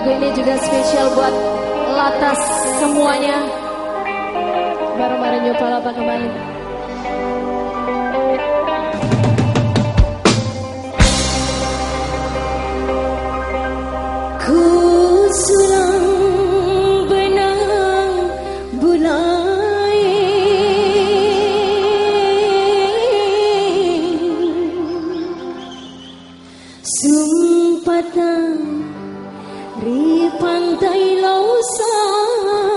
Lagu ini juga spesial buat Latas semuanya. Baru-baru nyoba apa kembali Ku surang benang bulai Sumpatan di pantai Lausari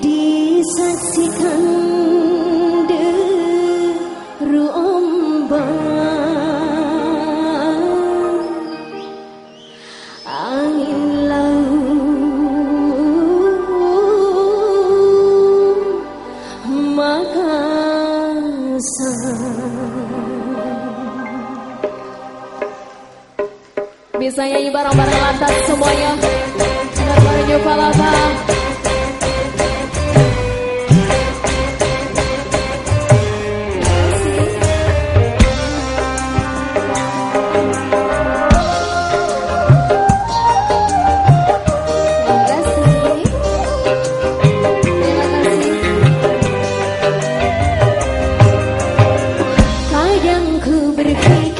Disaksikan deru bisa nyanyi bareng-bareng lantas semuanya Bareng-bareng kasih. Kadang ku berpikir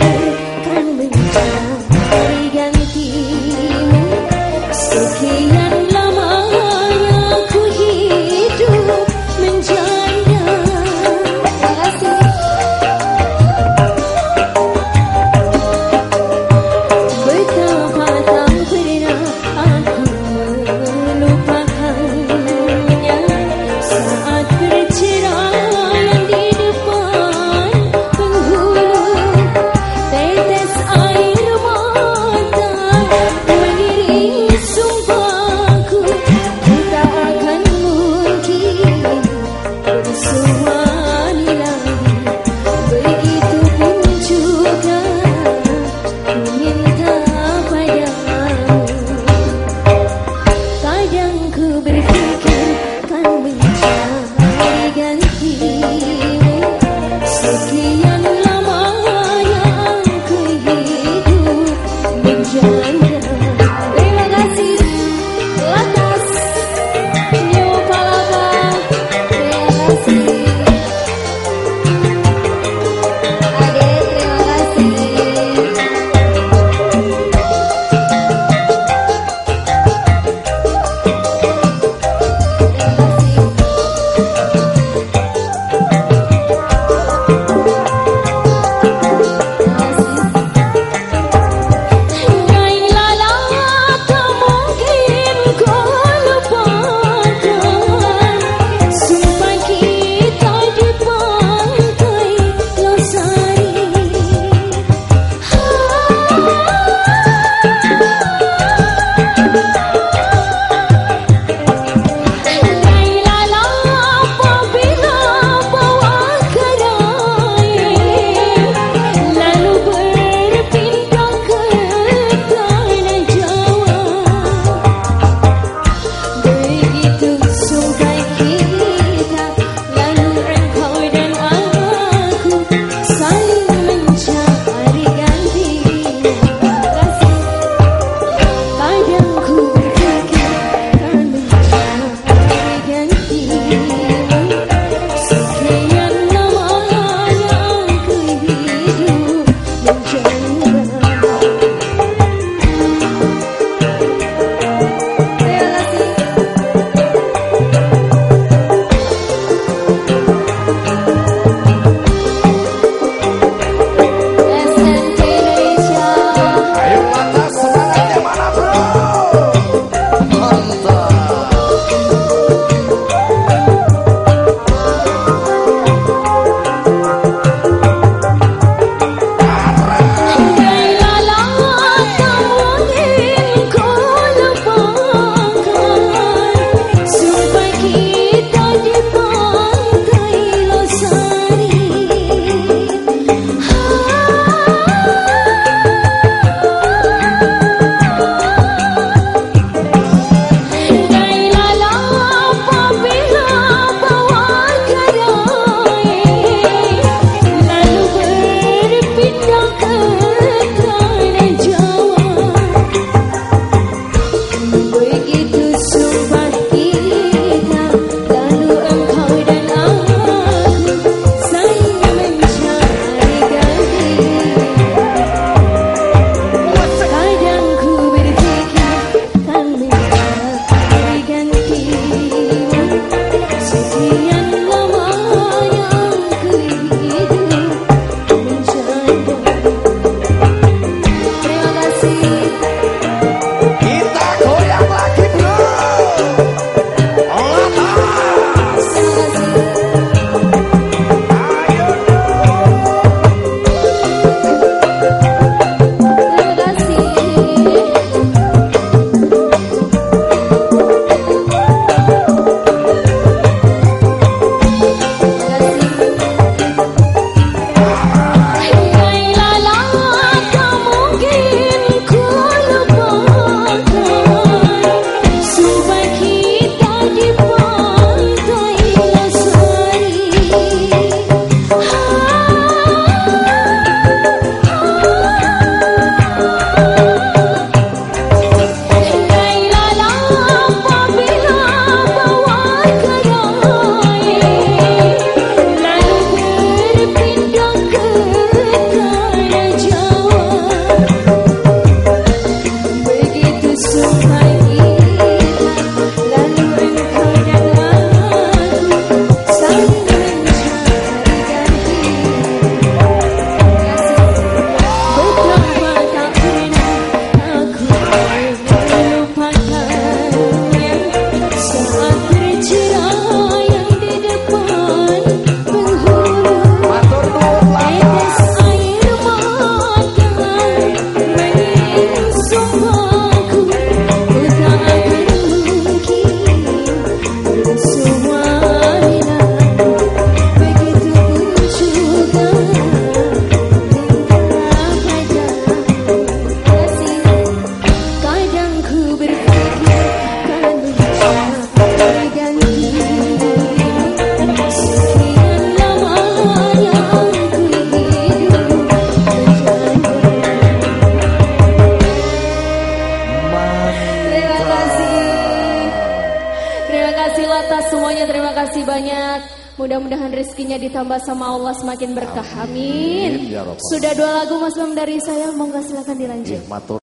banyak. Mudah-mudahan rezekinya ditambah sama Allah semakin berkah. Amin. Amin, ya. Sudah dua lagu Mas Bang dari saya, monggo silakan dilanjut. Matur